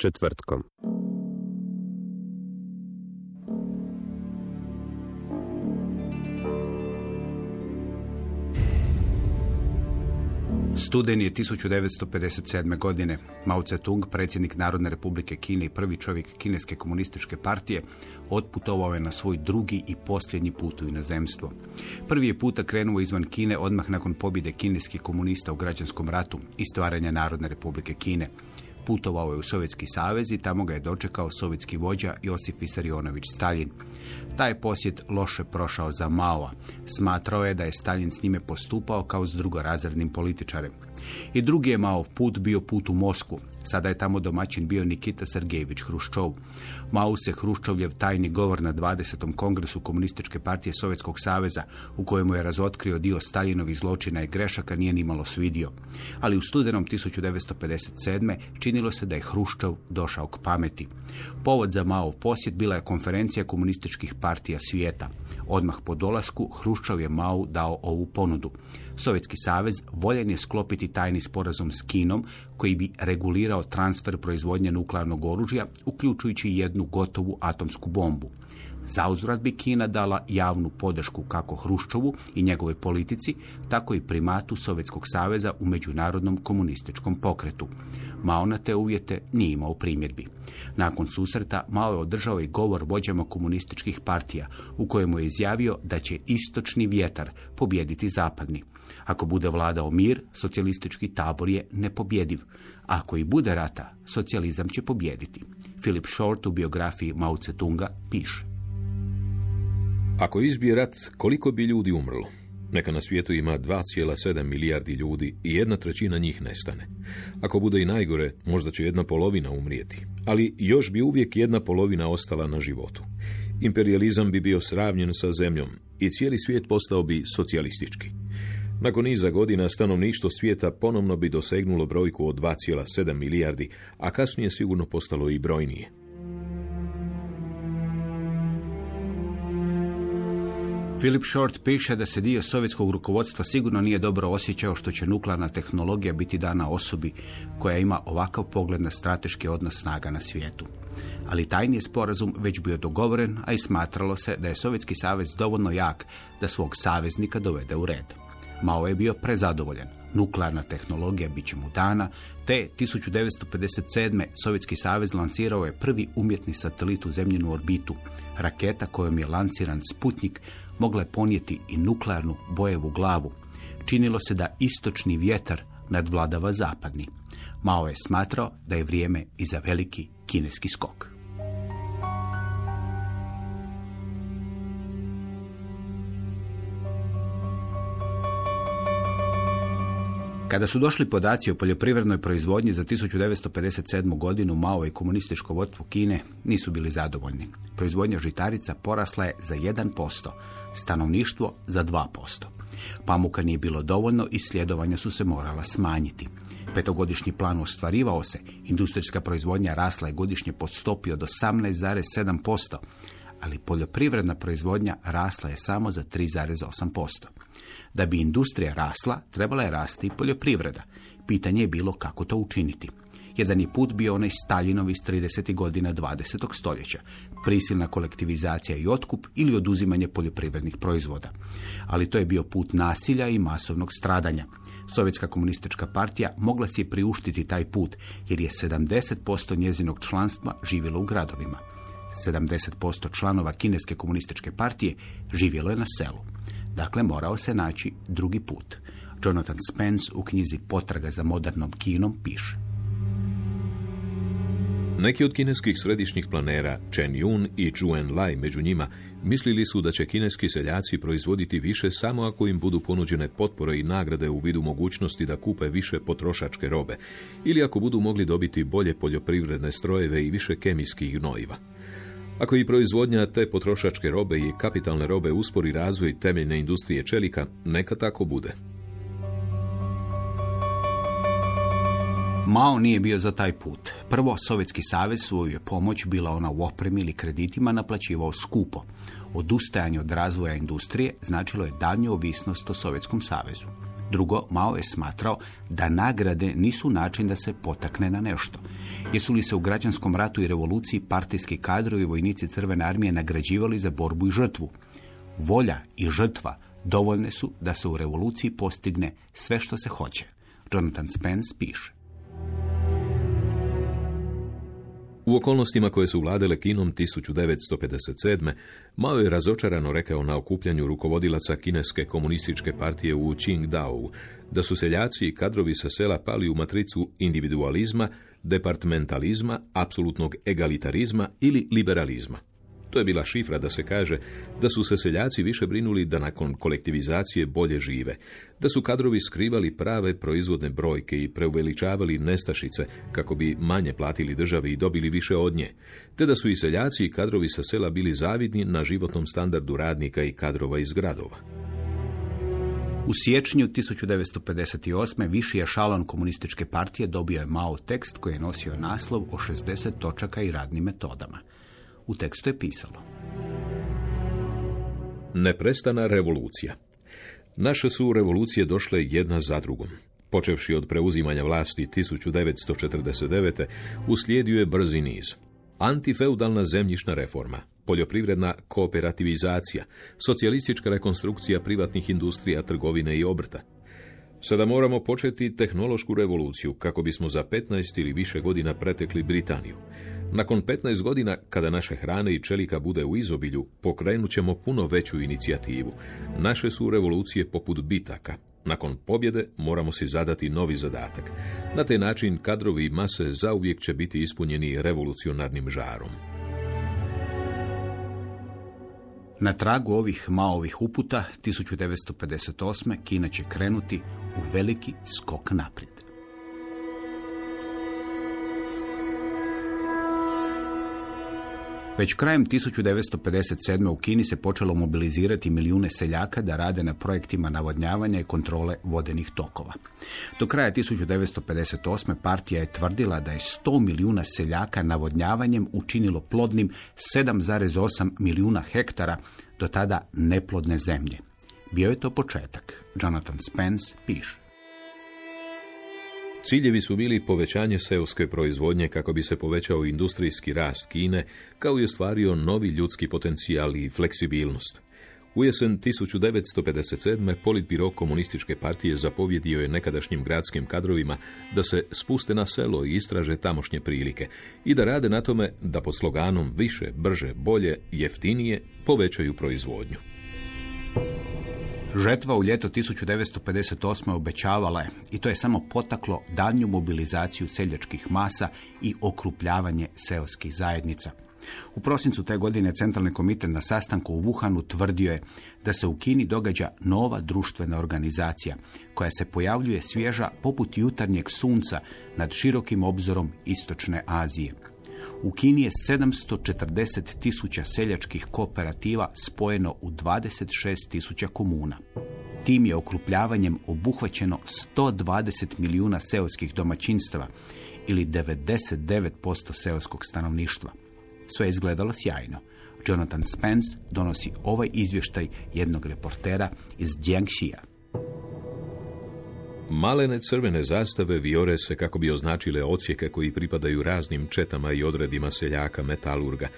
Četvrtkom. Studeni je 1957. godine. Mao Tse-tung, predsjednik Narodne republike Kine i prvi čovjek Kineske komunističke partije, otputovao je na svoj drugi i posljednji put u inozemstvo. Prvi je puta krenuo izvan Kine odmah nakon pobjede kineskih komunista u građanskom ratu i stvaranja Narodne republike Kine. Putovao je u Sovjetski savez i tamo ga je dočekao sovjetski vođa Josif Visarionović Stalin. Taj posjet loše prošao za Maoa. Smatrao je da je Stalin s njime postupao kao s drugorazrednim političarem. I drugi je Mao put bio put u Mosku. Sada je tamo domaćin bio Nikita Sergejević Hruščov. Mao se Hruščovljev tajni govor na 20. kongresu komunističke partije Sovjetskog saveza, u kojemu je razotkrio dio Stalinovih zločina i grešaka, nije nimalo svidio. Ali u studenom 1957. činilo se da je Hruščov došao k pameti. Povod za Mao posjet bila je konferencija komunističkih partija svijeta. Odmah po dolasku Hruščov je Mao dao ovu ponudu. Sovjetski savez voljen je sklopiti tajni sporazum s Kinom koji bi regulirao transfer proizvodnje nuklearnog oružja, uključujući jednu gotovu atomsku bombu. Zauzvrat bi Kina dala javnu podršku kako Hruščovu i njegove politici, tako i primatu Sovjetskog saveza u međunarodnom komunističkom pokretu. Mao na te uvjete nije imao primjedbi. Nakon susreta Mao je održao i govor vođama komunističkih partija u kojemu je izjavio da će istočni vjetar pobijediti zapadni. Ako bude vladao mir, socijalistički tabor je nepobjediv. Ako i bude rata, socijalizam će pobijediti. Philip Short u biografiji Mao Tse-tunga piše. Ako izbije rat, koliko bi ljudi umrlo? Neka na svijetu ima 2,7 milijardi ljudi i jedna trećina njih nestane. Ako bude i najgore, možda će jedna polovina umrijeti. Ali još bi uvijek jedna polovina ostala na životu. Imperializam bi bio sravnjen sa zemljom i cijeli svijet postao bi socijalistički. Nakon niza godina stanovništvo svijeta ponovno bi dosegnulo brojku od 2,7 milijardi, a kasnije sigurno postalo i brojnije. Philip Short piše da se dio sovjetskog rukovodstva sigurno nije dobro osjećao što će nuklearna tehnologija biti dana osobi koja ima ovakav pogled na strateški odnos snaga na svijetu. Ali tajni je sporazum već bio dogovoren, a i smatralo se da je Sovjetski savez dovoljno jak da svog saveznika dovede u red. Mao je bio prezadovoljan. Nuklearna tehnologija bit će mu dana, te 1957. Sovjetski savez lancirao je prvi umjetni satelit u zemljenu orbitu. Raketa kojom je lanciran Sputnik mogla je ponijeti i nuklearnu bojevu glavu. Činilo se da istočni vjetar nadvladava zapadni. Mao je smatrao da je vrijeme i za veliki kineski skok. Kada su došli podaci o poljoprivrednoj proizvodnji za 1957. godinu, Mao i komunističko vodstvo Kine nisu bili zadovoljni. Proizvodnja žitarica porasla je za 1%, stanovništvo za 2%. Pamuka nije bilo dovoljno i sljedovanja su se morala smanjiti. Petogodišnji plan ostvarivao se, industrijska proizvodnja rasla je godišnje po stopi od 18,7%, ali poljoprivredna proizvodnja rasla je samo za 3,8%. Da bi industrija rasla, trebala je rasti i poljoprivreda. Pitanje je bilo kako to učiniti. Jedan je put bio onaj Staljinov iz 30. godina 20. stoljeća. Prisilna kolektivizacija i otkup ili oduzimanje poljoprivrednih proizvoda. Ali to je bio put nasilja i masovnog stradanja. Sovjetska komunistička partija mogla si je priuštiti taj put, jer je 70% njezinog članstva živjelo u gradovima. 70% članova kineske komunističke partije živjelo je na selu. Dakle, morao se naći drugi put. Jonathan Spence u knjizi Potraga za modernom Kinom piše. Neki od kineskih središnjih planera, Chen Yun i Zhu Enlai među njima, mislili su da će kineski seljaci proizvoditi više samo ako im budu ponuđene potpore i nagrade u vidu mogućnosti da kupe više potrošačke robe, ili ako budu mogli dobiti bolje poljoprivredne strojeve i više kemijskih gnojiva. Ako i proizvodnja te potrošačke robe i kapitalne robe uspori razvoj temeljne industrije čelika, neka tako bude. Mao nije bio za taj put. Prvo, Sovjetski savez svoju je pomoć, bila ona u opremi ili kreditima, naplaćivao skupo. Odustajanje od razvoja industrije značilo je daljnju ovisnost o Sovjetskom savezu. Drugo, Mao je smatrao da nagrade nisu način da se potakne na nešto. Jesu li se u građanskom ratu i revoluciji partijski kadrovi i vojnici Crvene armije nagrađivali za borbu i žrtvu? Volja i žrtva dovoljne su da se u revoluciji postigne sve što se hoće. Jonathan Spence piše. U okolnostima koje su vladele Kinom 1957. Mao je razočarano rekao na okupljanju rukovodilaca kineske komunističke partije u Qingdao da su seljaci i kadrovi sa sela pali u matricu individualizma, departmentalizma, apsolutnog egalitarizma ili liberalizma. To je bila šifra da se kaže da su se seljaci više brinuli da nakon kolektivizacije bolje žive, da su kadrovi skrivali prave proizvodne brojke i preuveličavali nestašice kako bi manje platili državi i dobili više od nje, te da su i seljaci i kadrovi sa sela bili zavidni na životnom standardu radnika i kadrova iz gradova. U siječnju 1958. viši je šalon komunističke partije dobio je Mao tekst koji je nosio naslov o 60 točaka i radnim metodama. U tekstu je pisalo. Neprestana revolucija. Naše su revolucije došle jedna za drugom. Počevši od preuzimanja vlasti 1949. uslijedio je brzi niz. Antifeudalna zemljišna reforma, poljoprivredna kooperativizacija, socijalistička rekonstrukcija privatnih industrija, trgovine i obrta. Sada moramo početi tehnološku revoluciju kako bismo za 15 ili više godina pretekli Britaniju. Nakon 15 godina, kada naše hrane i čelika bude u izobilju, pokrenut ćemo puno veću inicijativu. Naše su revolucije poput bitaka. Nakon pobjede moramo si zadati novi zadatak. Na taj način kadrovi i mase zauvijek će biti ispunjeni revolucionarnim žarom. Na tragu ovih Maovih uputa 1958. Kina će krenuti u veliki skok naprijed. Već krajem 1957. u Kini se počelo mobilizirati milijune seljaka da rade na projektima navodnjavanja i kontrole vodenih tokova. Do kraja 1958. partija je tvrdila da je 100 milijuna seljaka navodnjavanjem učinilo plodnim 7,8 milijuna hektara do tada neplodne zemlje. Bio je to početak. Jonathan Spence piše. Ciljevi su bili povećanje seoske proizvodnje kako bi se povećao industrijski rast Kine, kao i ostvario novi ljudski potencijal i fleksibilnost. U jesen 1957. politbiro komunističke partije zapovjedio je nekadašnjim gradskim kadrovima da se spuste na selo i istraže tamošnje prilike i da rade na tome da pod sloganom više, brže, bolje, jeftinije povećaju proizvodnju. Žetva u ljeto 1958. obećavala je i to je samo potaklo daljnju mobilizaciju seljačkih masa i okrupljavanje seoskih zajednica. U prosincu te godine Centralni komitet na sastanku u Wuhanu tvrdio je da se u Kini događa nova društvena organizacija koja se pojavljuje svježa poput jutarnjeg sunca nad širokim obzorom Istočne Azije. U Kini je 740 tisuća seljačkih kooperativa spojeno u 26 tisuća komuna. Tim je okrupljavanjem obuhvaćeno 120 milijuna seoskih domaćinstava ili 99% seoskog stanovništva. Sve je izgledalo sjajno. Jonathan Spence donosi ovaj izvještaj jednog reportera iz Jiangxia. Malene crvene zastave viore se kako bi označile ocijeke koji pripadaju raznim četama i odredima seljaka metalurga,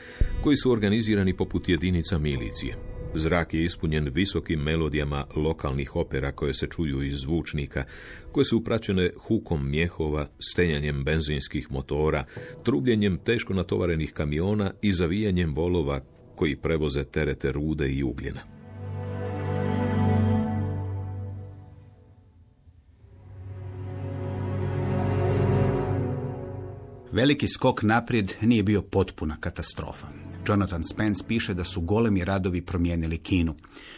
koji su organizirani poput jedinica milicije. Zrak je ispunjen visokim melodijama lokalnih opera koje se čuju iz zvučnika, koje su upraćene hukom mjehova, stenjanjem benzinskih motora, trubljenjem teško natovarenih kamiona i zavijanjem volova koji prevoze terete rude i ugljena. Veliki skok naprijed nije bio potpuna katastrofa. Jonathan Spence piše da su golemi radovi promijenili Kinu.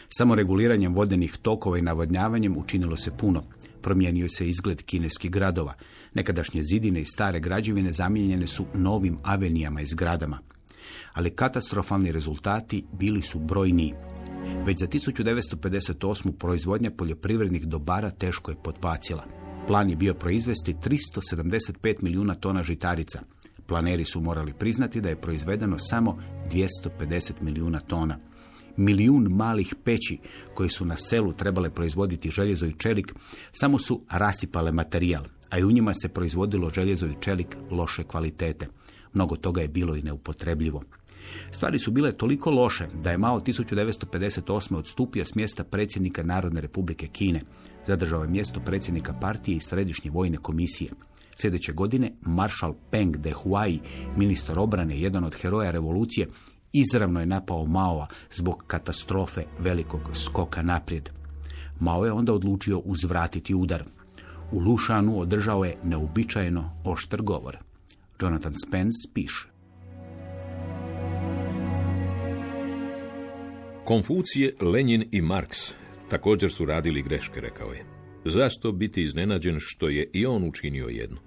Samo reguliranjem vodenih tokova i navodnjavanjem učinilo se puno. Promijenio se izgled kineskih gradova. Nekadašnje zidine i stare građevine zamijenjene su novim avenijama i zgradama. Ali katastrofalni rezultati bili su brojniji. Već za 1958. proizvodnja poljoprivrednih dobara teško je potpacila. Plan je bio proizvesti 375 milijuna tona žitarica. Planeri su morali priznati da je proizvedeno samo 250 milijuna tona. Milijun malih peći koji su na selu trebale proizvoditi željezo i čelik samo su rasipale materijal, a i u njima se proizvodilo željezo i čelik loše kvalitete. Mnogo toga je bilo i neupotrebljivo. Stvari su bile toliko loše da je Mao 1958. odstupio s mjesta predsjednika Narodne republike Kine. Zadržao je mjesto predsjednika partije i središnje vojne komisije. Sljedeće godine maršal Peng de Huai, ministar obrane, jedan od heroja revolucije, izravno je napao Maoa zbog katastrofe velikog skoka naprijed. Mao je onda odlučio uzvratiti udar. U Lušanu održao je neobičajeno oštar govor. Jonathan Spence piše. Konfucije, Lenin i Marks također su radili greške, rekao je. Zašto biti iznenađen što je i on učinio jednu?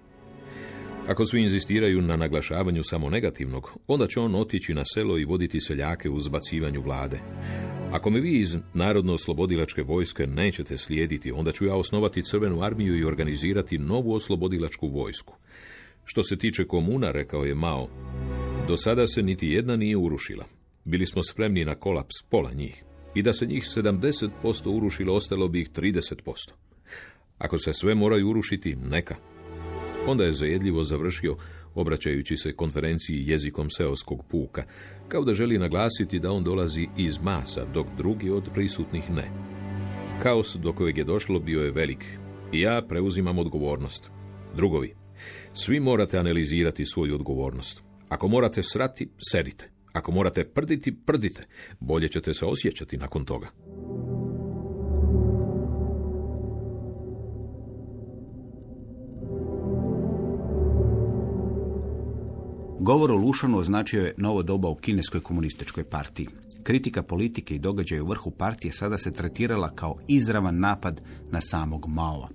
Ako svi inzistiraju na naglašavanju samo negativnog, onda će on otići na selo i voditi seljake u zbacivanju vlade. Ako me vi iz Narodno-oslobodilačke vojske nećete slijediti, onda ću ja osnovati crvenu armiju i organizirati novu oslobodilačku vojsku. Što se tiče komuna, rekao je Mao, do sada se niti jedna nije urušila. Bili smo spremni na kolaps pola njih. I da se njih 70% urušilo, ostalo bi ih 30%. Ako se sve moraju urušiti, neka. Onda je zajedljivo završio, obraćajući se konferenciji jezikom seoskog puka, kao da želi naglasiti da on dolazi iz masa, dok drugi od prisutnih ne. Kaos do kojeg je došlo bio je velik. I ja preuzimam odgovornost. Drugovi, svi morate analizirati svoju odgovornost. Ako morate srati, serite. Ako morate prditi, prdite. Bolje ćete se osjećati nakon toga. Govor o Lušanu označio je novo doba u kineskoj komunističkoj partiji. Kritika politike i događaja u vrhu partije sada se tretirala kao izravan napad na samog Maova.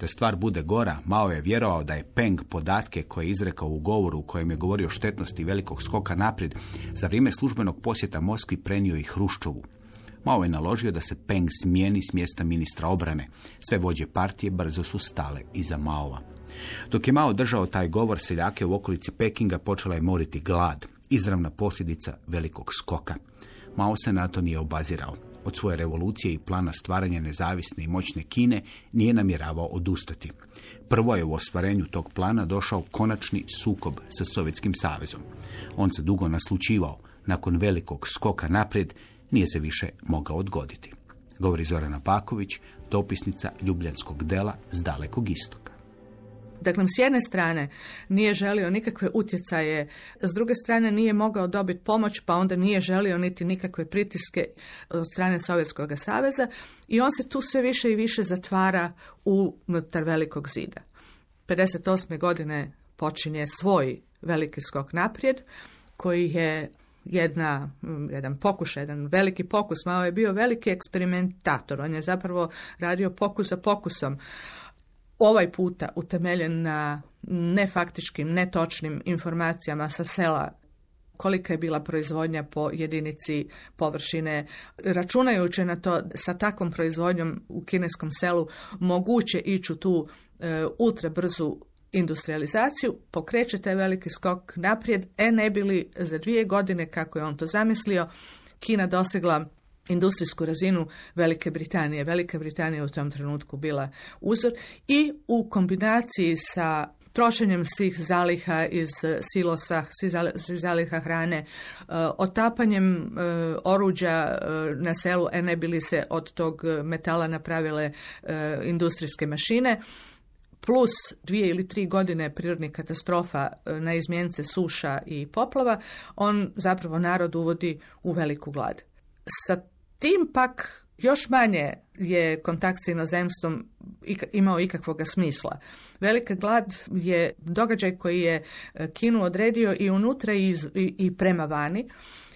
Da stvar bude gora, Mao je vjerovao da je Peng podatke koje je izrekao u govoru u kojem je govorio o štetnosti velikog skoka naprijed za vrijeme službenog posjeta Moskvi prenio i Hruščovu. Mao je naložio da se Peng smijeni s mjesta ministra obrane. Sve vođe partije brzo su stale iza Maova. Dok je Mao držao taj govor, seljake u okolici Pekinga počela je moriti glad, izravna posljedica velikog skoka. Mao se na to nije obazirao. Od svoje revolucije i plana stvaranja nezavisne i moćne Kine nije namjeravao odustati. Prvo je u ostvarenju tog plana došao konačni sukob sa Sovjetskim savezom. On se dugo naslučivao. Nakon velikog skoka naprijed nije se više mogao odgoditi. Govori Zorana Paković, dopisnica Ljubljanskog dela s dalekog istoka. Dakle, s jedne strane nije želio nikakve utjecaje, s druge strane nije mogao dobiti pomoć, pa onda nije želio niti nikakve pritiske od strane Sovjetskog saveza i on se tu sve više i više zatvara unutar velikog zida. 58. godine počinje svoj veliki skok naprijed, koji je jedna, jedan pokušaj, jedan veliki pokus. Mao je bio veliki eksperimentator. On je zapravo radio pokus za pokusom ovaj puta utemeljen na nefaktičkim, netočnim informacijama sa sela kolika je bila proizvodnja po jedinici površine. Računajući na to sa takvom proizvodnjom u kineskom selu moguće ići u tu e, ultra brzu industrializaciju, pokreće taj veliki skok naprijed, e ne bili za dvije godine, kako je on to zamislio, Kina dosegla industrijsku razinu Velike Britanije. Velika Britanija u tom trenutku bila uzor i u kombinaciji sa trošenjem svih zaliha iz silosa, svih zali- svih zaliha hrane, e, otapanjem e, oruđa na selu, e ne bili se od tog metala napravile industrijske mašine, plus dvije ili tri godine prirodnih katastrofa na izmjence suša i poplava, on zapravo narod uvodi u veliku glad. Sa tim pak još manje je kontakt s inozemstvom imao ikakvoga smisla. Velika glad je događaj koji je e, Kinu odredio i unutra i, i prema vani,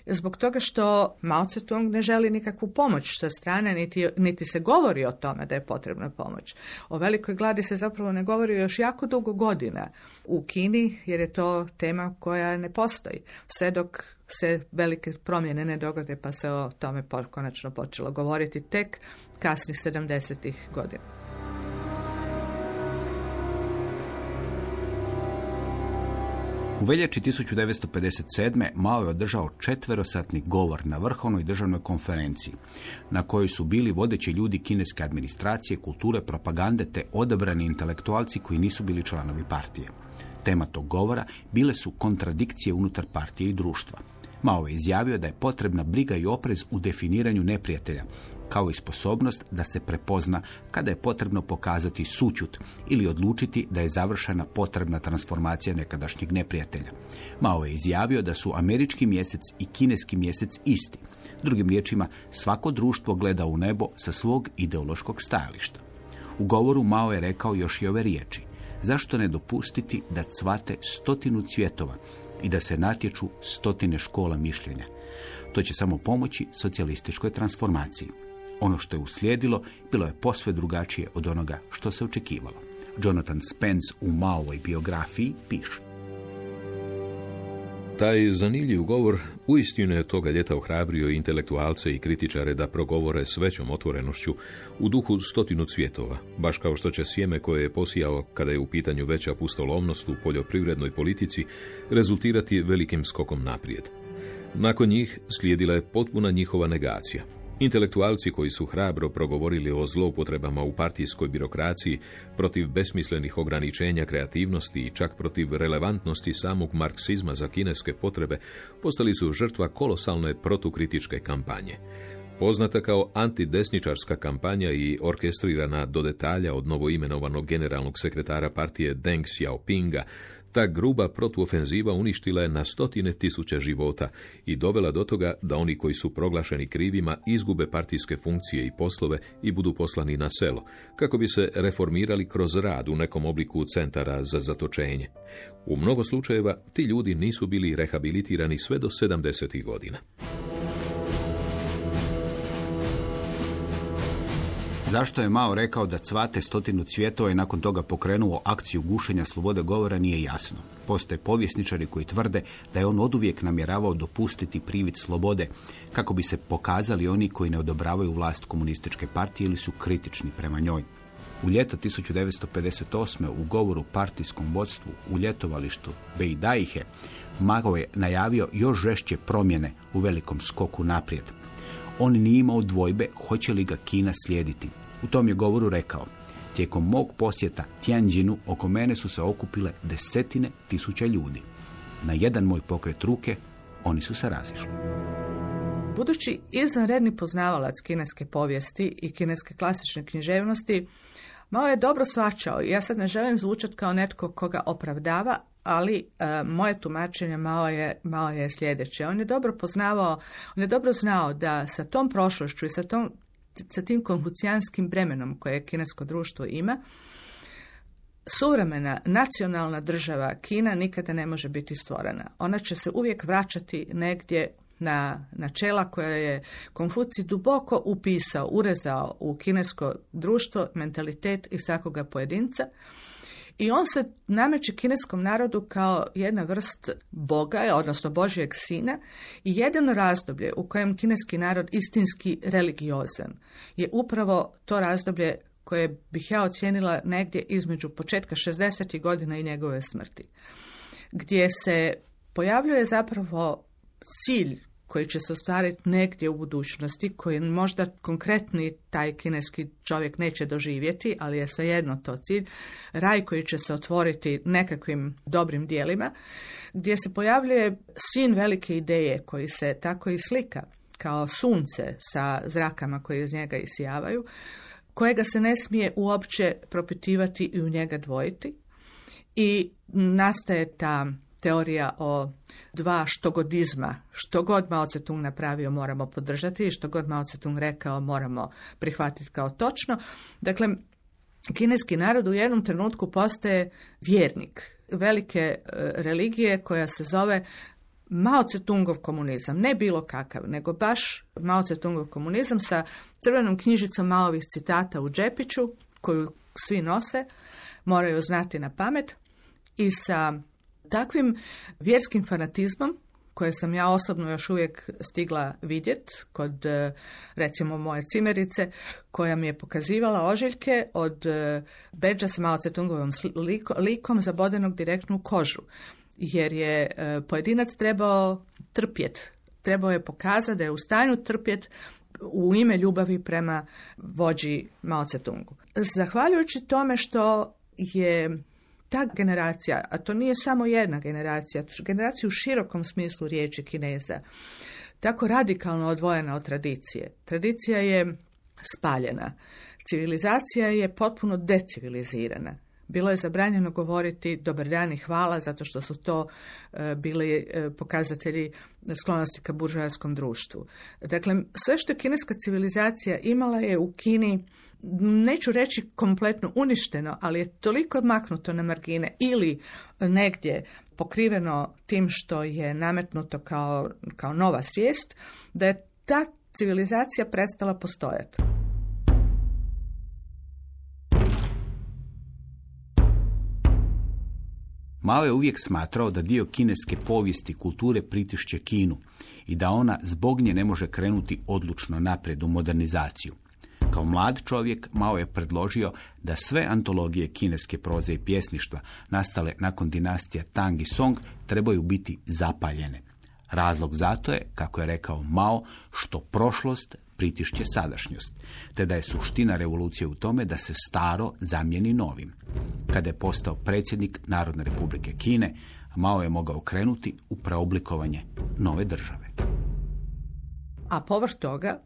zbog toga što Mao Tse-tung ne želi nikakvu pomoć sa strane, niti, niti se govori o tome da je potrebna pomoć. O velikoj gladi se zapravo ne govori još jako dugo godina u Kini, jer je to tema koja ne postoji. Sve dok se velike promjene ne dogode, pa se o tome konačno počelo govoriti tek kasnih 70. godina. U veljači 1957. Mao je održao četverosatni govor na vrhovnoj državnoj konferenciji, na kojoj su bili vodeći ljudi kineske administracije, kulture, propagande te odabrani intelektualci koji nisu bili članovi partije. Tema tog govora bile su kontradikcije unutar partije i društva. Mao je izjavio da je potrebna briga i oprez u definiranju neprijatelja, kao i sposobnost da se prepozna kada je potrebno pokazati sućut ili odlučiti da je završena potrebna transformacija nekadašnjeg neprijatelja. Mao je izjavio da su američki mjesec i kineski mjesec isti. Drugim riječima, svako društvo gleda u nebo sa svog ideološkog stajališta. U govoru Mao je rekao još i ove riječi. Zašto ne dopustiti da cvate stotinu cvjetova i da se natječu stotine škola mišljenja? To će samo pomoći socijalističkoj transformaciji. Ono što je uslijedilo bilo je posve drugačije od onoga što se očekivalo. Jonathan Spence u Maovoj biografiji piše. Taj zanimljiv govor uistinu je toga ljeta ohrabrio intelektualce i kritičare da progovore s većom otvorenošću u duhu stotinu cvjetova, baš kao što će sjeme koje je posijao kada je u pitanju veća pustolovnost u poljoprivrednoj politici rezultirati velikim skokom naprijed. Nakon njih slijedila je potpuna njihova negacija. Intelektualci koji su hrabro progovorili o zloupotrebama u partijskoj birokraciji protiv besmislenih ograničenja kreativnosti i čak protiv relevantnosti samog marksizma za kineske potrebe postali su žrtva kolosalne protukritičke kampanje. Poznata kao antidesničarska kampanja i orkestrirana do detalja od novoimenovanog generalnog sekretara partije Deng Xiaopinga, ta gruba protuofenziva uništila je na stotine tisuća života i dovela do toga da oni koji su proglašeni krivima izgube partijske funkcije i poslove i budu poslani na selo, kako bi se reformirali kroz rad u nekom obliku centara za zatočenje. U mnogo slučajeva ti ljudi nisu bili rehabilitirani sve do 70. godina. Zašto je Mao rekao da cvate stotinu cvjetova i nakon toga pokrenuo akciju gušenja slobode govora nije jasno. Postoje povjesničari koji tvrde da je on oduvijek namjeravao dopustiti privid slobode kako bi se pokazali oni koji ne odobravaju vlast komunističke partije ili su kritični prema njoj. U ljeto 1958. u govoru partijskom vodstvu u ljetovalištu Bejdaihe Mao je najavio još žešće promjene u velikom skoku naprijed. On nije imao dvojbe hoće li ga Kina slijediti. U tom je govoru rekao, tijekom mog posjeta Tianjinu oko mene su se okupile desetine tisuća ljudi. Na jedan moj pokret ruke oni su se razišli. Budući izvanredni poznavalac kineske povijesti i kineske klasične književnosti, Mao je dobro svačao i ja sad ne želim zvučati kao netko koga opravdava, ali e, moje tumačenje Mao je, Mao je sljedeće. On je dobro poznavao, on je dobro znao da sa tom prošlošću i sa, tom, sa tim konfucijanskim bremenom koje kinesko društvo ima, suvremena nacionalna država Kina nikada ne može biti stvorena. Ona će se uvijek vraćati negdje na načela koja je Konfucij duboko upisao, urezao u kinesko društvo, mentalitet i svakoga pojedinca. I on se nameće kineskom narodu kao jedna vrst boga, odnosno Božijeg sina i jedino razdoblje u kojem kineski narod istinski religiozan je upravo to razdoblje koje bih ja ocijenila negdje između početka 60. godina i njegove smrti, gdje se pojavljuje zapravo cilj koji će se ostvariti negdje u budućnosti, koji možda konkretni taj kineski čovjek neće doživjeti, ali je svejedno to cilj, raj koji će se otvoriti nekakvim dobrim dijelima, gdje se pojavljuje sin velike ideje koji se tako i slika kao sunce sa zrakama koje iz njega isijavaju, kojega se ne smije uopće propitivati i u njega dvojiti. I nastaje ta teorija o dva štogodizma. Što god Mao Tse-tung napravio moramo podržati i što god Mao Tse-tung rekao moramo prihvatiti kao točno. Dakle, kineski narod u jednom trenutku postaje vjernik velike e, religije koja se zove Mao Tse-tungov komunizam, ne bilo kakav, nego baš Mao Tse-tungov komunizam sa crvenom knjižicom Maovih citata u džepiću, koju svi nose, moraju znati na pamet, i sa takvim vjerskim fanatizmom, koje sam ja osobno još uvijek stigla vidjet kod e, recimo moje cimerice koja mi je pokazivala ožiljke od e, beđa sa Mao Tse-tungovim likom zabodenog direktno u kožu jer je e, pojedinac trebao trpjet, trebao je pokazati da je u stanju trpjet u ime ljubavi prema vođi Mao Tse-tungu. Zahvaljujući tome što je ta generacija, a to nije samo jedna generacija, generacija u širokom smislu riječi Kineza, tako radikalno odvojena od tradicije. Tradicija je spaljena. Civilizacija je potpuno decivilizirana. Bilo je zabranjeno govoriti dobar dan i hvala zato što su to e, bili e, pokazatelji sklonosti ka buržoaskom društvu. Dakle, sve što je kineska civilizacija imala je u Kini neću reći kompletno uništeno, ali je toliko maknuto na margine ili negdje pokriveno tim što je nametnuto kao, kao nova svijest, da je ta civilizacija prestala postojati. Mao je uvijek smatrao da dio kineske povijesti kulture pritišće Kinu i da ona zbog nje ne može krenuti odlučno naprijed u modernizaciju. Kao mlad čovjek Mao je predložio da sve antologije kineske proze i pjesništva nastale nakon dinastija Tang i Song trebaju biti zapaljene. Razlog zato je, kako je rekao Mao, što prošlost pritišće sadašnjost, te da je suština revolucije u tome da se staro zamijeni novim. Kada je postao predsjednik Narodne republike Kine, Mao je mogao krenuti u preoblikovanje nove države. A povrh toga,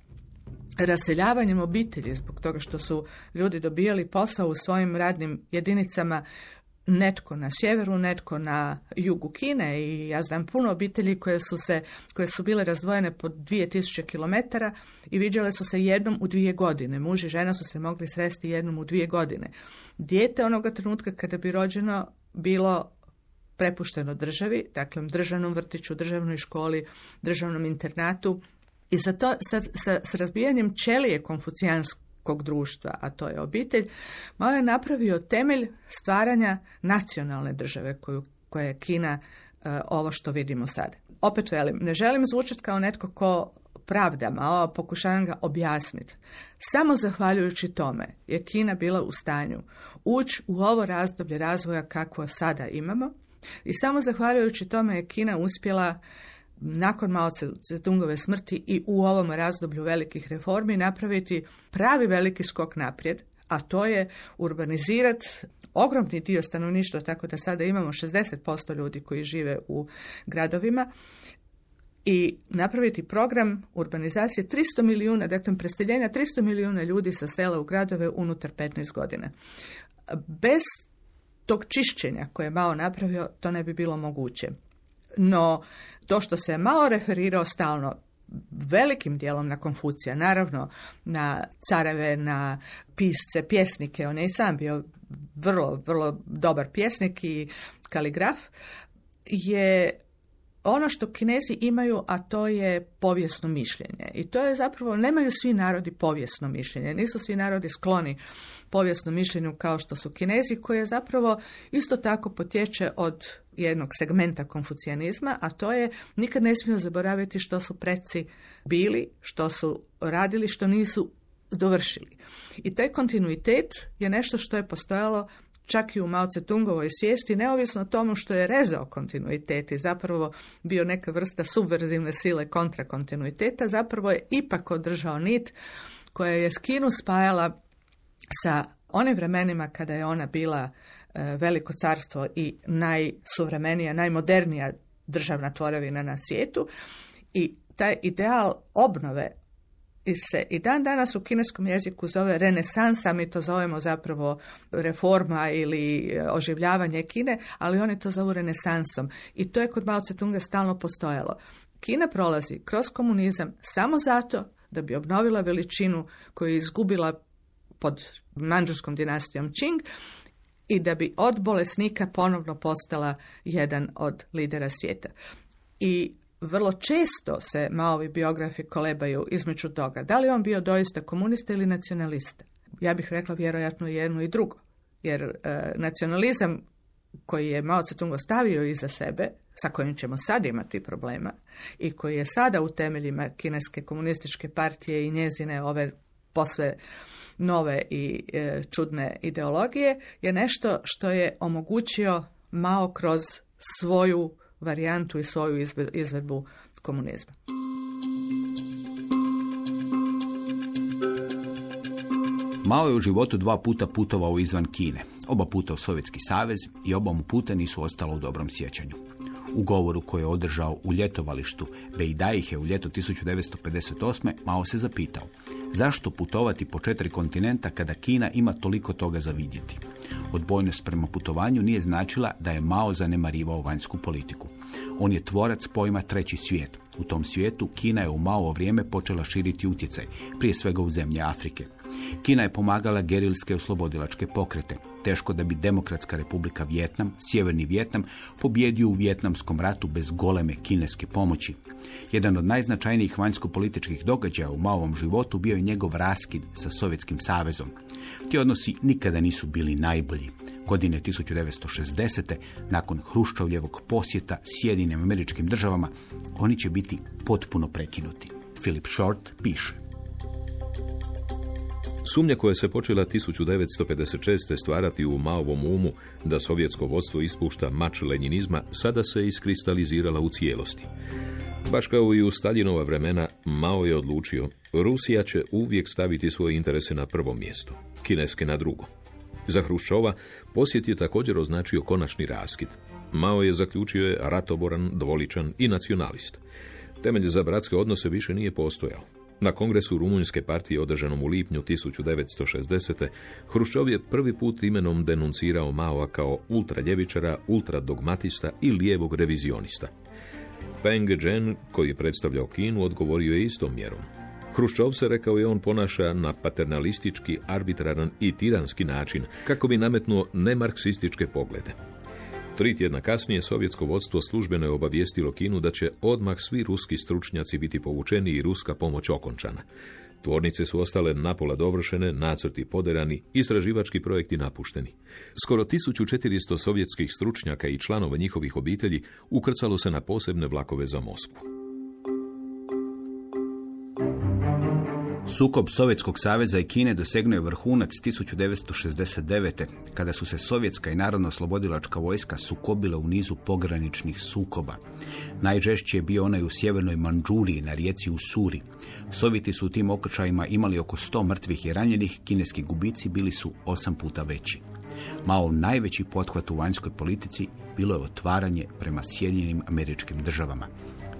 raseljavanjem obitelji, zbog toga što su ljudi dobijali posao u svojim radnim jedinicama netko na sjeveru, netko na jugu Kine i ja znam puno obitelji koje su, se, koje su bile razdvojene po 2000 km i viđale su se jednom u dvije godine. Muž i žena su se mogli sresti jednom u dvije godine. Dijete onoga trenutka kada bi rođeno bilo prepušteno državi, dakle državnom vrtiću, državnoj školi, državnom internatu i sa, to, sa, sa, sa razbijanjem čelije konfucijanske kog društva, a to je obitelj, Mao je napravio temelj stvaranja nacionalne države koju, koja je Kina e, ovo što vidimo sad. Opet velim, ne želim zvučati kao netko ko pravda Mao, pokušavam ga objasniti. Samo zahvaljujući tome je Kina bila u stanju ući u ovo razdoblje razvoja kakvo sada imamo i samo zahvaljujući tome je Kina uspjela nakon Mao Tse-tungove smrti i u ovom razdoblju velikih reformi napraviti pravi veliki skok naprijed, a to je urbanizirati ogromni dio stanovništva, tako da sada imamo 60% ljudi koji žive u gradovima i napraviti program urbanizacije 300 milijuna, dakle preseljenja 300 milijuna ljudi sa sela u gradove unutar 15 godina. Bez tog čišćenja koje je Mao napravio, to ne bi bilo moguće. No, to što se malo referirao stalno velikim dijelom na Konfucija, naravno na careve, na pisce, pjesnike, on je i sam bio vrlo, vrlo dobar pjesnik i kaligraf, je ono što kinezi imaju, a to je povijesno mišljenje. I to je zapravo, nemaju svi narodi povijesno mišljenje, nisu svi narodi skloni povijesnom mišljenju kao što su kinezi, koje zapravo isto tako potječe od jednog segmenta konfucijanizma, a to je nikad ne smiju zaboraviti što su preci bili, što su radili, što nisu dovršili. I taj kontinuitet je nešto što je postojalo čak i u Mao Tse-tungovoj svijesti, neovisno o tomu što je rezao kontinuitet i zapravo bio neka vrsta subverzivne sile kontrakontinuiteta, zapravo je ipak održao nit koja je skinu spajala sa onim vremenima kada je ona bila e, veliko carstvo i najsuvremenija, najmodernija državna tvorevina na svijetu i taj ideal obnove se i dan danas u kineskom jeziku zove renesansa, mi to zovemo zapravo reforma ili e, oživljavanje Kine, ali oni to zovu renesansom. I to je kod Mao Tse-tunga stalno postojalo. Kina prolazi kroz komunizam samo zato da bi obnovila veličinu koju je izgubila pod manđurskom dinastijom Qing i da bi od bolesnika ponovno postala jedan od lidera svijeta. I vrlo često se Maovi biografi kolebaju između toga. Da li on bio doista komunista ili nacionalista? Ja bih rekla vjerojatno jedno i drugo. Jer e, nacionalizam koji je Mao Tse-tung ostavio iza sebe, sa kojim ćemo sad imati problema, i koji je sada u temeljima kineske komunističke partije i njezine ove posve nove i e, čudne ideologije, je nešto što je omogućio Mao kroz svoju varijantu i svoju izvedbu komunizma. Mao je u životu dva puta putovao izvan Kine, oba puta u Sovjetski savez i oba mu puta nisu ostala u dobrom sjećanju. U govoru koji je održao u ljetovalištu Bejdaihe u ljeto 1958. Mao se zapitao zašto putovati po četiri kontinenta kada Kina ima toliko toga za vidjeti. Odbojnost prema putovanju nije značila da je Mao zanemarivao vanjsku politiku. On je tvorac pojma treći svijet. U tom svijetu Kina je u malo vrijeme počela širiti utjecaj, prije svega u zemlje Afrike. Kina je pomagala gerilske oslobodilačke pokrete. Teško da bi Demokratska republika Vjetnam, Sjeverni Vjetnam, pobjedio u Vjetnamskom ratu bez goleme kineske pomoći. Jedan od najznačajnijih vanjsko-političkih događaja u malom životu bio je njegov raskid sa Sovjetskim savezom. Ti odnosi nikada nisu bili najbolji. Godine 1960. nakon Hruščovljevog posjeta Sjedinim američkim državama, oni će biti potpuno prekinuti. Philip Short piše. Sumnja koja se počela 1956. stvarati u Maovom umu da sovjetsko vodstvo ispušta mač lenjinizma, sada se iskristalizirala u cijelosti. Baš kao i u Staljinova vremena, Mao je odlučio, Rusija će uvijek staviti svoje interese na prvo mjesto, kineske na drugo. Za Hruščova posjet je također označio konačni raskid. Mao je zaključio je ratoboran, dvoličan i nacionalist. Temelj za bratske odnose više nije postojao. Na kongresu Rumunjske partije održanom u lipnju 1960. Hruščov je prvi put imenom denuncirao Maoa kao ultraljevičara, ultradogmatista i lijevog revizionista. Peng Zhen, koji je predstavljao Kinu, odgovorio je istom mjerom. Hruščov se, rekao je, on ponaša na paternalistički, arbitraran i tiranski način, kako bi nametnuo nemarksističke poglede. Tri tjedna kasnije sovjetsko vodstvo službeno je obavijestilo Kinu da će odmah svi ruski stručnjaci biti povučeni i ruska pomoć okončana. Tvornice su ostale napola dovršene, nacrti poderani, istraživački projekti napušteni. Skoro 1400 sovjetskih stručnjaka i članova njihovih obitelji ukrcalo se na posebne vlakove za Moskvu. Sukob Sovjetskog saveza i Kine dosegnuo je vrhunac 1969. kada su se sovjetska i narodno slobodilačka vojska sukobile u nizu pograničnih sukoba. Najžešći je bio onaj u sjevernoj Manđuriji na rijeci Usuri. Sovjeti su u tim okršajima imali oko 100 mrtvih i ranjenih, kineski gubici bili su osam puta veći. Mao najveći pothvat u vanjskoj politici bilo je otvaranje prema Sjedinjenim američkim državama.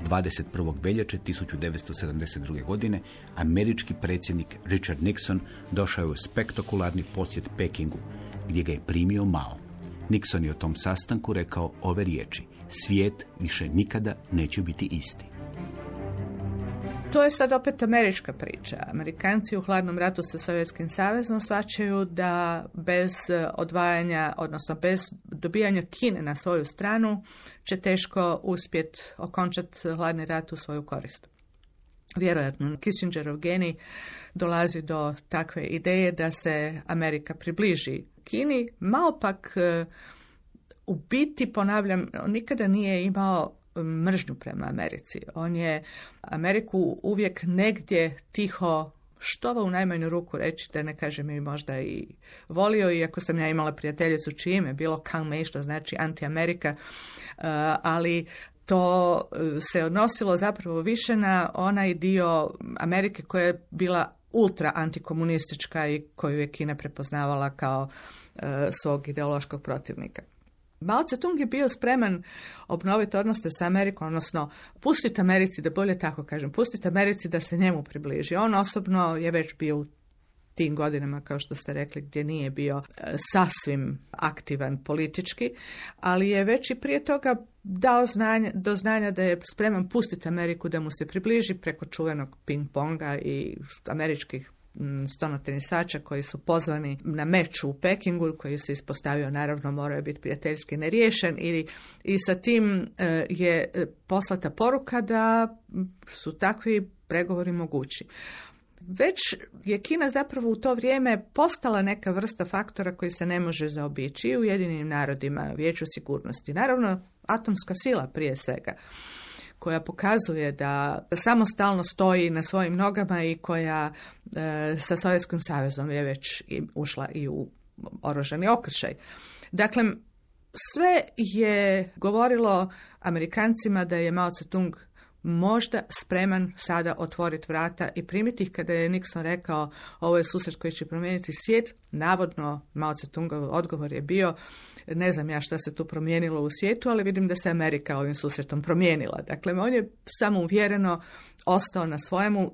21. veljače 1972. godine američki predsjednik Richard Nixon došao je u spektakularni posjet Pekingu, gdje ga je primio Mao. Nixon je o tom sastanku rekao ove riječi. Svijet više nikada neće biti isti. To je sad opet američka priča. Amerikanci u hladnom ratu sa Sovjetskim savezom svačaju da bez odvajanja, odnosno bez dobijanja Kine na svoju stranu, će teško uspjeti okončati hladni rat u svoju korist. Vjerojatno, Kissingerov geni dolazi do takve ideje da se Amerika približi Kini, malo pak e, u biti, ponavljam, nikada nije imao mržnju prema Americi. On je Ameriku uvijek negdje tiho štovao u najmanju ruku reći, da ne kažem i možda i volio, iako sam ja imala prijateljicu čije ime bilo Kang što znači anti-Amerika, e, ali to e, se odnosilo zapravo više na onaj dio Amerike koja je bila ultra antikomunistička i koju je Kina prepoznavala kao e, svog ideološkog protivnika. Mao Tse-tung je bio spreman obnoviti odnose sa Amerikom, odnosno pustiti Americi, da bolje tako kažem, pustiti Americi da se njemu približi. On osobno je već bio u tim godinama, kao što ste rekli, gdje nije bio e, sasvim aktivan politički, ali je već i prije toga dao znanje, do znanja da je spreman pustiti Ameriku da mu se približi preko čuvenog ping-ponga i američkih stonotenisača koji su pozvani na meč u Pekingu, koji se ispostavio naravno morao biti prijateljski neriješen i, i sa tim e, je e, poslata poruka da su takvi pregovori mogući. Već je Kina zapravo u to vrijeme postala neka vrsta faktora koji se ne može zaobići u jedinim narodima, vijeću sigurnosti. Naravno, atomska sila prije svega koja pokazuje da samostalno stoji na svojim nogama i koja e, sa Sovjetskim savezom je već ušla i u oružani okršaj. Dakle, sve je govorilo Amerikancima da je Mao Tse-tung možda spreman sada otvoriti vrata i primiti ih kada je Nixon rekao ovo je susret koji će promijeniti svijet. Navodno Mao Tse-tungov odgovor je bio ne znam ja šta se tu promijenilo u svijetu, ali vidim da se Amerika ovim susretom promijenila. Dakle, on je samo uvjereno ostao na svojemu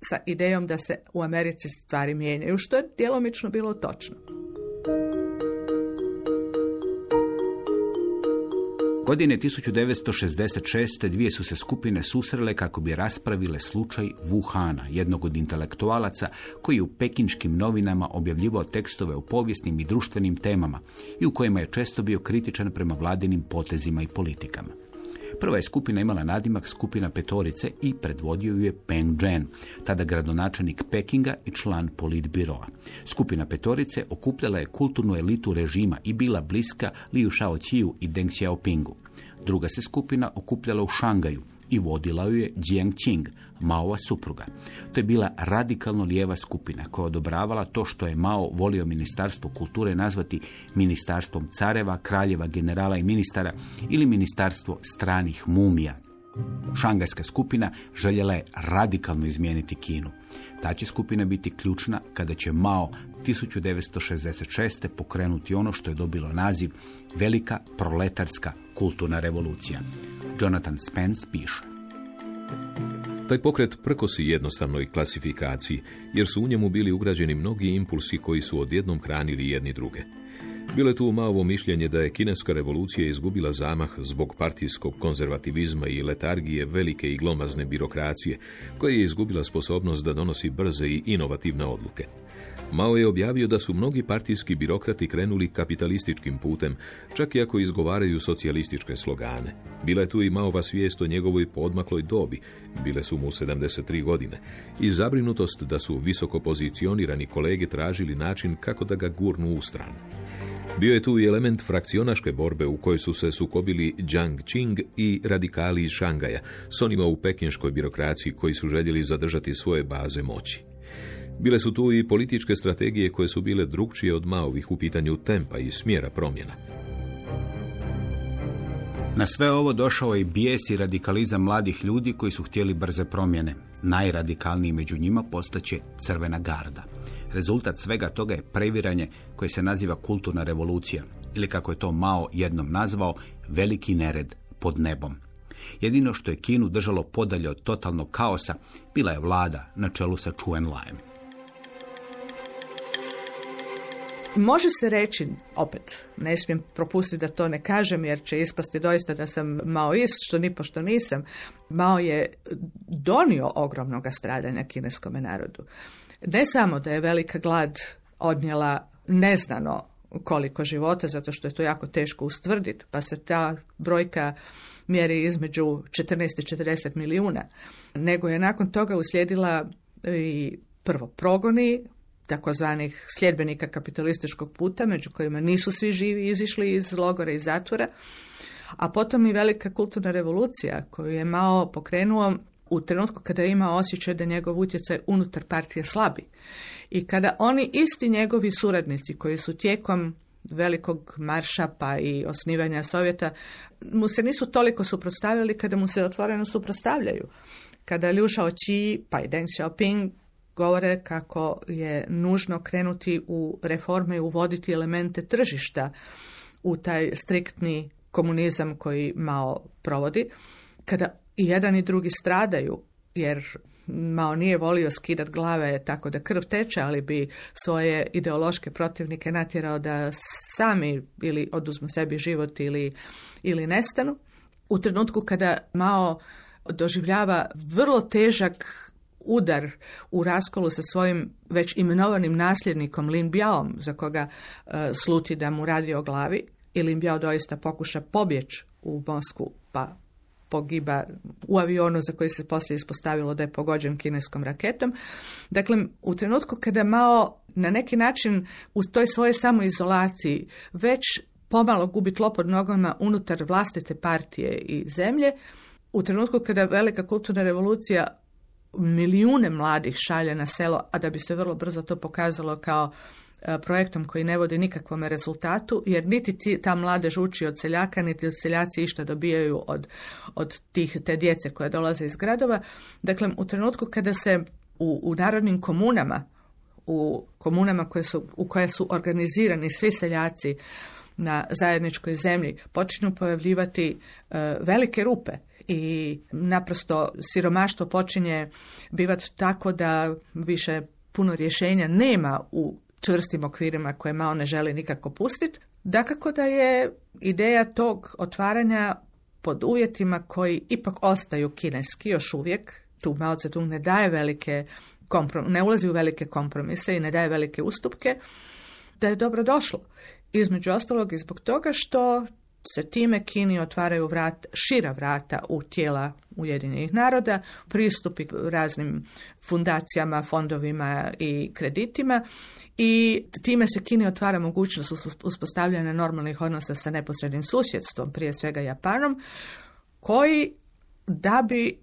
sa idejom da se u Americi stvari mijenjaju, što je djelomično bilo točno. Godine 1966. dvije su se skupine susrele kako bi raspravile slučaj Wuhana, jednog od intelektualaca koji u pekinškim novinama objavljivao tekstove o povijesnim i društvenim temama i u kojima je često bio kritičan prema vladinim potezima i politikama. Prva je skupina imala nadimak skupina petorice i predvodio ju je Peng Zhen, tada gradonačelnik Pekinga i član politbiroa. Skupina petorice okupljala je kulturnu elitu režima i bila bliska Liu Shaoqiu i Deng Xiaopingu. Druga se skupina okupljala u Šangaju i vodila ju je Jiang Qing, Maova supruga. To je bila radikalno lijeva skupina koja odobravala to što je Mao volio ministarstvo kulture nazvati ministarstvom careva, kraljeva, generala i ministara ili ministarstvo stranih mumija. Šangajska skupina željela je radikalno izmijeniti Kinu. Ta će skupina biti ključna kada će Mao 1966. pokrenuti ono što je dobilo naziv Velika proletarska kulturna revolucija. Jonathan Spence piše. Taj pokret prkosi jednostavnoj klasifikaciji, jer su u njemu bili ugrađeni mnogi impulsi koji su odjednom hranili jedni druge. Bilo je tu malo mišljenje da je kineska revolucija izgubila zamah zbog partijskog konzervativizma i letargije velike i glomazne birokracije, koja je izgubila sposobnost da donosi brze i inovativne odluke. Mao je objavio da su mnogi partijski birokrati krenuli kapitalističkim putem, čak i ako izgovaraju socijalističke slogane. Bila je tu i Maova svijest o njegovoj podmakloj dobi, bile su mu 73 godine, i zabrinutost da su visoko pozicionirani kolege tražili način kako da ga gurnu u stranu. Bio je tu i element frakcionaške borbe u kojoj su se sukobili Jiang Qing i radikali iz Šangaja s onima u pekinškoj birokraciji koji su željeli zadržati svoje baze moći. Bile su tu i političke strategije koje su bile drugčije od Maovih u pitanju tempa i smjera promjena. Na sve ovo došao je bijes i radikalizam mladih ljudi koji su htjeli brze promjene. Najradikalniji među njima postaće Crvena garda. Rezultat svega toga je previranje koje se naziva kulturna revolucija ili kako je to Mao jednom nazvao veliki nered pod nebom. Jedino što je Kinu držalo podalje od totalnog kaosa bila je vlada na čelu sa Chu Lajem. Može se reći, opet, ne smijem propustiti da to ne kažem jer će ispasti doista da sam maoist, što ni pošto nisam. Mao je donio ogromnog stradanja kineskom narodu. Ne samo da je velika glad odnijela neznano koliko života, zato što je to jako teško ustvrditi, pa se ta brojka mjeri između 14 i 40 milijuna, nego je nakon toga uslijedila i prvo progoni, takozvanih sljedbenika kapitalističkog puta, među kojima nisu svi živi izišli iz logora i zatvora, a potom i velika kulturna revolucija koju je Mao pokrenuo u trenutku kada ima osjećaj da njegov utjecaj unutar partije slabi. I kada oni isti njegovi suradnici koji su tijekom velikog marša pa i osnivanja Sovjeta mu se nisu toliko suprotstavili kada mu se otvoreno suprotstavljaju. Kada Liu Shaoqi pa i Deng Xiaoping govore kako je nužno krenuti u reforme i uvoditi elemente tržišta u taj striktni komunizam koji Mao provodi, kada i jedan i drugi stradaju, jer Mao nije volio skidat glave tako da krv teče, ali bi svoje ideološke protivnike natjerao da sami ili oduzmu sebi život ili, ili nestanu. U trenutku kada Mao doživljava vrlo težak udar u raskolu sa svojim već imenovanim nasljednikom Lin Biaom, za koga e, sluti da mu radi o glavi, i Lin Biao doista pokuša pobjeć u Moskvu, pa pogiba u avionu za koji se poslije ispostavilo da je pogođen kineskom raketom. Dakle, u trenutku kada Mao na neki način u toj svojoj samoizolaciji već pomalo gubi tlo pod nogama unutar vlastite partije i zemlje, u trenutku kada velika kulturna revolucija milijune mladih šalje na selo, a da bi se vrlo brzo to pokazalo kao e, projektom koji ne vodi nikakvom rezultatu, jer niti ti, ta mladež uči od seljaka, niti seljaci išta dobijaju od, od tih, te djece koje dolaze iz gradova. Dakle, u trenutku kada se u, u narodnim komunama, u komunama koje su, u koje su organizirani svi seljaci na zajedničkoj zemlji, počinju pojavljivati e, velike rupe i naprosto siromaštvo počinje bivati tako da više puno rješenja nema u čvrstim okvirima koje Mao ne želi nikako pustiti. Dakako da je ideja tog otvaranja pod uvjetima koji ipak ostaju kineski još uvijek, tu Mao Zedong ne daje velike komprom, ne ulazi u velike kompromise i ne daje velike ustupke, da je dobro došlo. Između ostalog i zbog toga što se time Kini otvaraju vrat, šira vrata u tijela Ujedinjenih naroda, pristupi raznim fundacijama, fondovima i kreditima i time se Kini otvara mogućnost uspostavljanja normalnih odnosa sa neposrednim susjedstvom, prije svega Japanom, koji da bi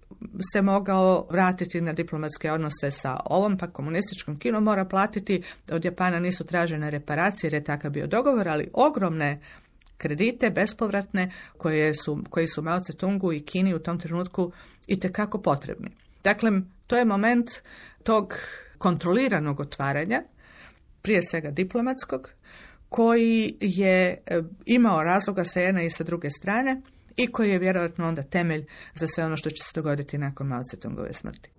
se mogao vratiti na diplomatske odnose sa ovom pa komunističkom Kinom mora platiti, od Japana nisu tražene reparacije jer je takav bio dogovor, ali ogromne kredite bespovratne koje su, koji su Mao Tse-tungu i Kini u tom trenutku i tekako potrebni. Dakle, to je moment tog kontroliranog otvaranja, prije svega diplomatskog, koji je e, imao razloga sa jedne i sa druge strane i koji je vjerojatno onda temelj za sve ono što će se dogoditi nakon Mao Tse-tungove smrti.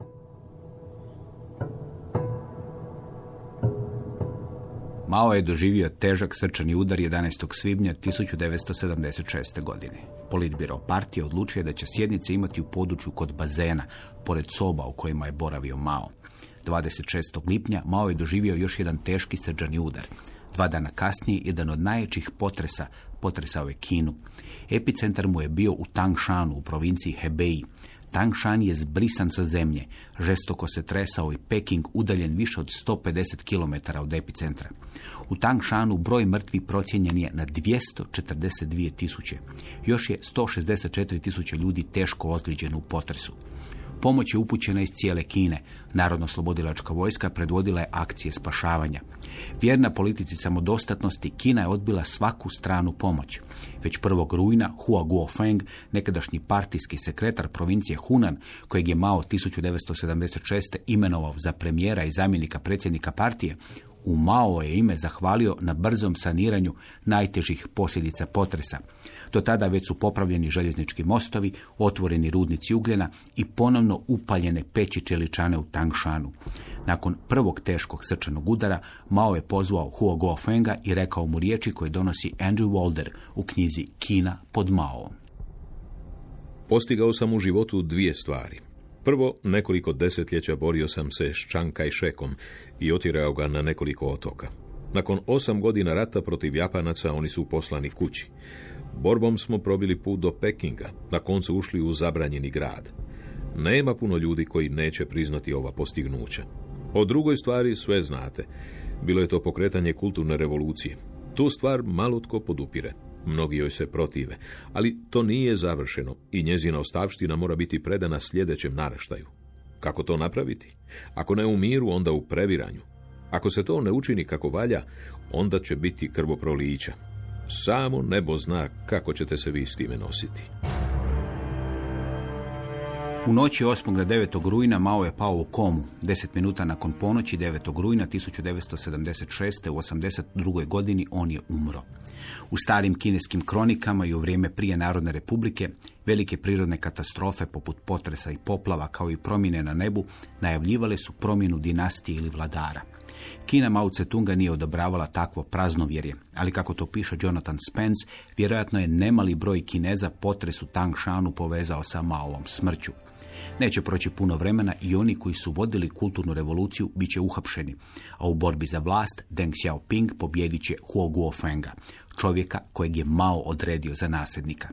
Mao je doživio težak srčani udar 11. svibnja 1976. godine. Politbiro partije odlučio da će sjednice imati u području kod bazena, pored soba u kojima je boravio Mao. 26. lipnja Mao je doživio još jedan teški srčani udar. Dva dana kasnije, jedan od najjačih potresa potresao je Kinu. Epicentar mu je bio u Tangshanu u provinciji Hebei. Tangshan je zbrisan sa zemlje. Žestoko se tresao i Peking udaljen više od 150 km od epicentra. U Tangshanu broj mrtvi procijenjen je na 242 tisuće. Još je 164 tisuće ljudi teško ozlijeđeno u potresu. Pomoć je upućena iz cijele Kine. Narodno-slobodilačka vojska predvodila je akcije spašavanja. Vjerna politici samodostatnosti, Kina je odbila svaku stranu pomoć. Već 1. rujna Hua Guofeng, nekadašnji partijski sekretar provincije Hunan, kojeg je Mao 1976. imenovao za premijera i zamjenika predsjednika partije, u Mao je ime zahvalio na brzom saniranju najtežih posljedica potresa. Do tada već su popravljeni željeznički mostovi, otvoreni rudnici ugljena i ponovno upaljene peći čeličane u Tangshanu. Nakon prvog teškog srčanog udara, Mao je pozvao Huo Guofenga i rekao mu riječi koje donosi Andrew Walder u knjizi Kina pod Mao. Postigao sam u životu dvije stvari. Prvo, nekoliko desetljeća borio sam se s Kai-shekom i otirao ga na nekoliko otoka. Nakon osam godina rata protiv Japanaca oni su poslani kući. Borbom smo probili put do Pekinga, na koncu ušli u zabranjeni grad. Nema puno ljudi koji neće priznati ova postignuća. O drugoj stvari sve znate. Bilo je to pokretanje kulturne revolucije. Tu stvar malo tko podupire. Mnogi joj se protive, ali to nije završeno i njezina ostavština mora biti predana sljedećem naraštaju. Kako to napraviti? Ako ne u miru, onda u previranju. Ako se to ne učini kako valja, onda će biti krvoprolića. Samo nebo zna kako ćete se vi s time nositi. U noći 8. na 9. rujna Mao je pao u komu. Deset minuta nakon ponoći 9. rujna 1976. u 82. godini on je umro. U starim kineskim kronikama i u vrijeme prije Narodne republike velike prirodne katastrofe poput potresa i poplava kao i promjene na nebu najavljivale su promjenu dinastije ili vladara. Kina Mao Tse-tunga nije odobravala takvo praznovjerje, ali kako to piše Jonathan Spence, vjerojatno je nemali broj Kineza potres u Shanu povezao sa Maovom smrću. Neće proći puno vremena i oni koji su vodili kulturnu revoluciju bit će uhapšeni, a u borbi za vlast Deng Xiaoping pobjedit će Huo Guofenga, čovjeka kojeg je Mao odredio za nasljednika.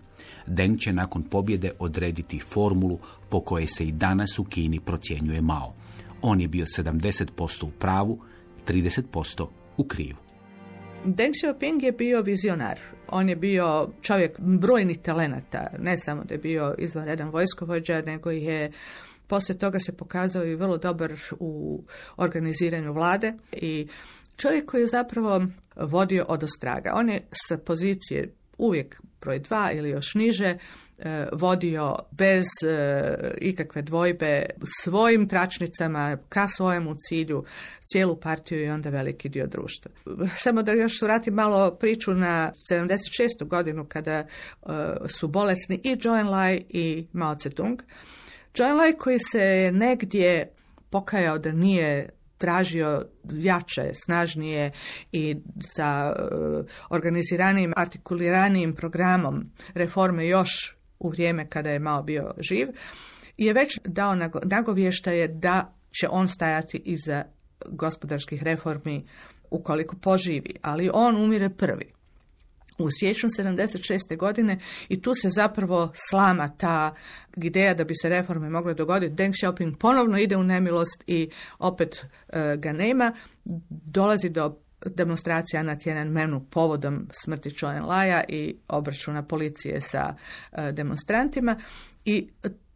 Deng će nakon pobjede odrediti formulu po kojoj se i danas u Kini procjenjuje Mao. On je bio 70% u pravu, 30% u krivu. Deng Xiaoping je bio vizionar. On je bio čovjek brojnih talenata. Ne samo da je bio izvanredan vojskovođa, nego je poslije toga se pokazao i vrlo dobar u organiziranju vlade i čovjek koji je zapravo vodio od ostraga. On je sa pozicije uvijek broj dva ili još niže vodio bez e, ikakve dvojbe svojim tračnicama ka svojemu cilju cijelu partiju i onda veliki dio društva. Samo da još vratim malo priču na 76. godinu kada e, su bolesni i Zhou Enlai i Mao Zedong. Zhou Enlai koji se negdje pokajao da nije tražio jače, snažnije i sa organiziranijim, artikuliranijim programom reforme još u vrijeme kada je Mao bio živ, je već dao nagovještaje da će on stajati iza gospodarskih reformi ukoliko poživi, ali on umire prvi. U siječnju 76. godine i tu se zapravo slama ta ideja da bi se reforme mogle dogoditi. Deng Xiaoping ponovno ide u nemilost i opet e, ga nema. Dolazi do demonstracija na Tiananmenu povodom smrti Choen Laja i obračuna policije sa e, demonstrantima i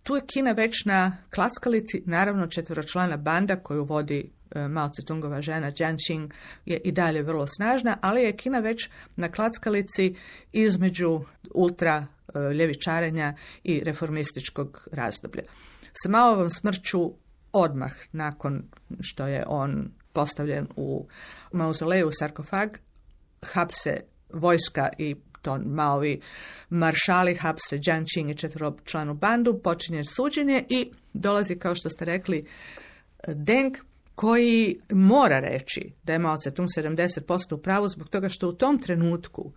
tu je Kina već na klackalici, naravno četveročlana banda koju vodi e, Mao Tse-tungova žena Jian Qing je i dalje vrlo snažna, ali je Kina već na klackalici između ultra e, ljevičarenja i reformističkog razdoblja. S Maovom smrću odmah nakon što je on postavljen u mauzoleju sarkofag, hapse vojska i to maovi maršali hapse Jian Qing i četveročlanu bandu, počinje suđenje i dolazi, kao što ste rekli, Deng, koji mora reći da je Mao Tse-tung 70% u pravu zbog toga što u tom trenutku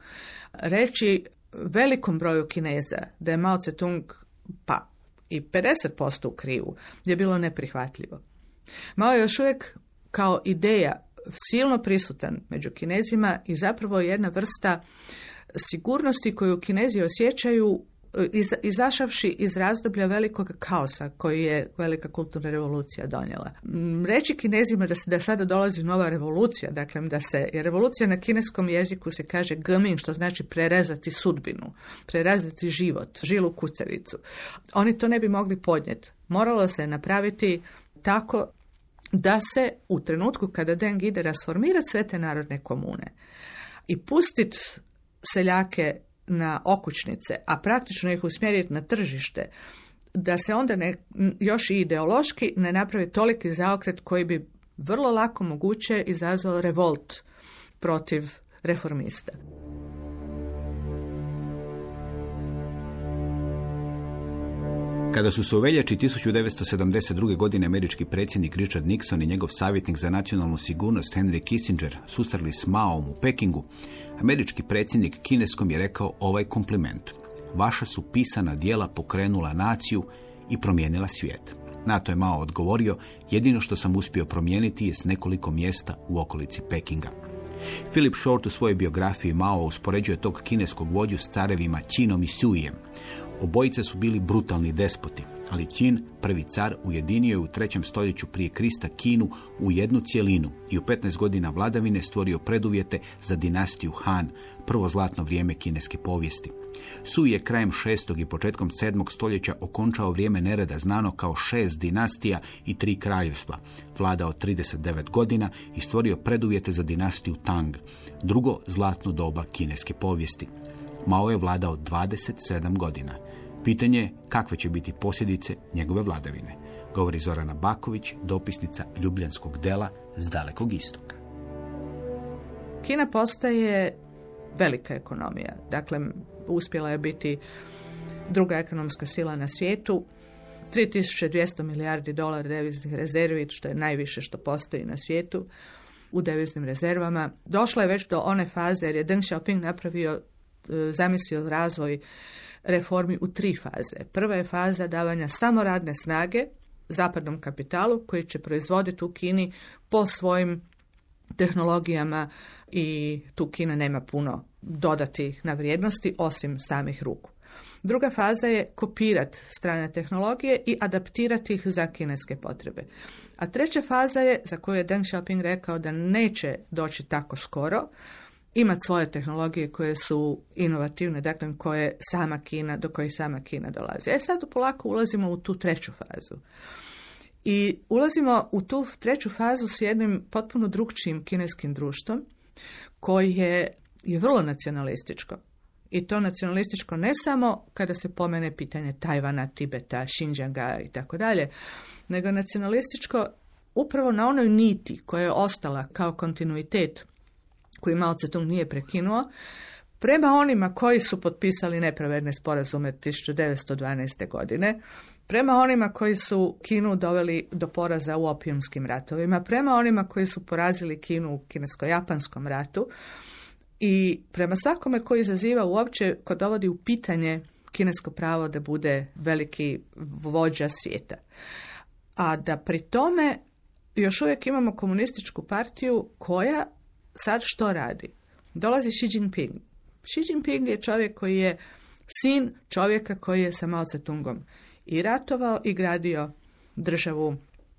reći velikom broju Kineza da je Mao Tse-tung pa i 50% u krivu je bilo neprihvatljivo. Mao je još uvijek kao ideja silno prisutan među kinezima i zapravo jedna vrsta sigurnosti koju kinezi osjećaju iz, izašavši iz razdoblja velikog kaosa koji je velika kulturna revolucija donijela. Reći kinezima da, se, da sada dolazi nova revolucija, dakle da se, jer revolucija na kineskom jeziku se kaže gmin, što znači prerezati sudbinu, prerezati život, žilu kucavicu. Oni to ne bi mogli podnijeti. Moralo se napraviti tako da se u trenutku kada Deng ide rasformirati sve te narodne komune i pustiti seljake na okućnice, a praktično ih usmjeriti na tržište, da se onda ne, još i ideološki ne napravi toliki zaokret koji bi vrlo lako moguće izazvao revolt protiv reformista. Kada su se u veljači 1972. godine američki predsjednik Richard Nixon i njegov savjetnik za nacionalnu sigurnost Henry Kissinger susreli s Maom u Pekingu, američki predsjednik kineskom je rekao ovaj kompliment. Vaša su pisana dijela pokrenula naciju i promijenila svijet. Na to je Mao odgovorio, jedino što sam uspio promijeniti je s nekoliko mjesta u okolici Pekinga. Philip Short u svojoj biografiji Mao uspoređuje tog kineskog vođu s carevima Qinom i Suijem. Obojice su bili brutalni despoti, ali Qin, prvi car, ujedinio je u trećem stoljeću prije Krista Kinu u jednu cjelinu i u 15 godina vladavine stvorio preduvjete za dinastiju Han, prvo zlatno vrijeme kineske povijesti. Su je krajem šestog i početkom sedmog stoljeća okončao vrijeme nereda znano kao šest dinastija i tri kraljevstva. Vladao 39 godina i stvorio preduvjete za dinastiju Tang, drugo zlatno doba kineske povijesti. Mao je vladao 27 godina. Pitanje je kakve će biti posljedice njegove vladavine. Govori Zorana Baković, dopisnica Ljubljanskog dela s dalekog istoka. Kina postaje velika ekonomija. Dakle, uspjela je biti druga ekonomska sila na svijetu. 3200 milijardi dolara deviznih rezervi, što je najviše što postoji na svijetu u deviznim rezervama. Došla je već do one faze jer je Deng Xiaoping napravio, e, zamislio razvoj reformi u tri faze. Prva je faza davanja samo radne snage zapadnom kapitalu koji će proizvoditi u Kini po svojim tehnologijama i tu Kina nema puno dodati na vrijednosti osim samih ruku. Druga faza je kopirati strane tehnologije i adaptirati ih za kineske potrebe. A treća faza je, za koju je Deng Xiaoping rekao da neće doći tako skoro, imati svoje tehnologije koje su inovativne, dakle koje sama Kina, do kojih sama Kina dolazi. E sad polako ulazimo u tu treću fazu. I ulazimo u tu treću fazu s jednim potpuno drugčijim kineskim društvom koji je, je vrlo nacionalističko. I to nacionalističko ne samo kada se pomene pitanje Tajvana, Tibeta, Xinjianga i tako dalje, nego nacionalističko upravo na onoj niti koja je ostala kao kontinuitet koji Mao Tse-tung nije prekinuo, prema onima koji su potpisali nepravedne sporazume 1912. godine, prema onima koji su Kinu doveli do poraza u opijumskim ratovima, prema onima koji su porazili Kinu u kinesko-japanskom ratu i prema svakome koji izaziva uopće, ko dovodi u pitanje kinesko pravo da bude veliki vođa svijeta. A da pri tome još uvijek imamo komunističku partiju koja sad što radi? Dolazi Xi Jinping. Xi Jinping je čovjek koji je sin čovjeka koji je sa Mao Tse-tungom i ratovao i gradio državu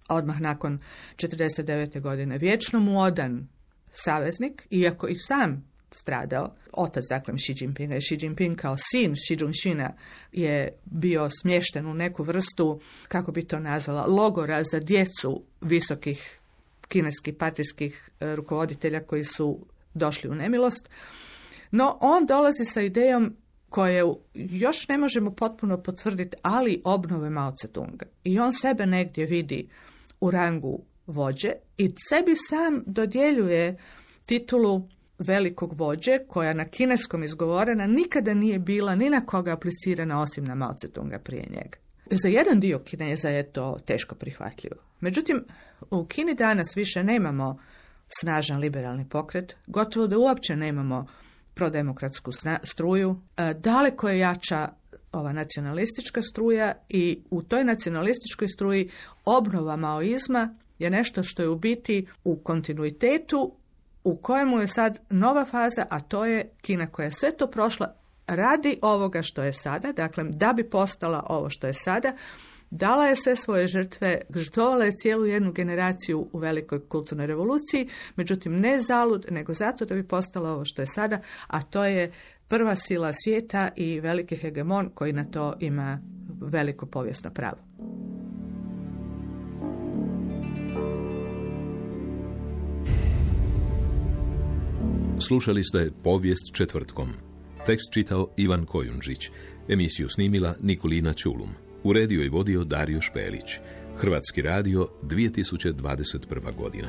odmah nakon 49. godine. Vječno mu odan saveznik, iako i sam stradao, otac dakle Xi Jinpinga Xi Jinping kao sin Xi Jinpinga je bio smješten u neku vrstu, kako bi to nazvala, logora za djecu visokih kineskih partijskih e, rukovoditelja koji su došli u nemilost. No, on dolazi sa idejom koje još ne možemo potpuno potvrditi, ali obnove Mao Tse-tunga. I on sebe negdje vidi u rangu vođe i sebi sam dodjeljuje titulu velikog vođe koja na kineskom izgovorena nikada nije bila ni na koga aplicirana osim na Mao Tse-tunga prije njega. Za jedan dio Kineza je to teško prihvatljivo. Međutim, u Kini danas više nemamo snažan liberalni pokret, gotovo da uopće nemamo prodemokratsku struju. Daleko je jača ova nacionalistička struja i u toj nacionalističkoj struji obnova maoizma je nešto što je u biti u kontinuitetu u kojemu je sad nova faza, a to je Kina koja je sve to prošla radi ovoga što je sada, dakle da bi postala ovo što je sada, dala je sve svoje žrtve, žrtvovala je cijelu jednu generaciju u velikoj kulturnoj revoluciji, međutim ne zalud, nego zato da bi postala ovo što je sada, a to je prva sila svijeta i veliki hegemon koji na to ima veliko povijesno pravo. Slušali ste povijest četvrtkom. Tekst čitao Ivan Kojundžić. Emisiju snimila Nikolina Čulum. Uredio i vodio Dario Špelić. Hrvatski radio 2021. godina.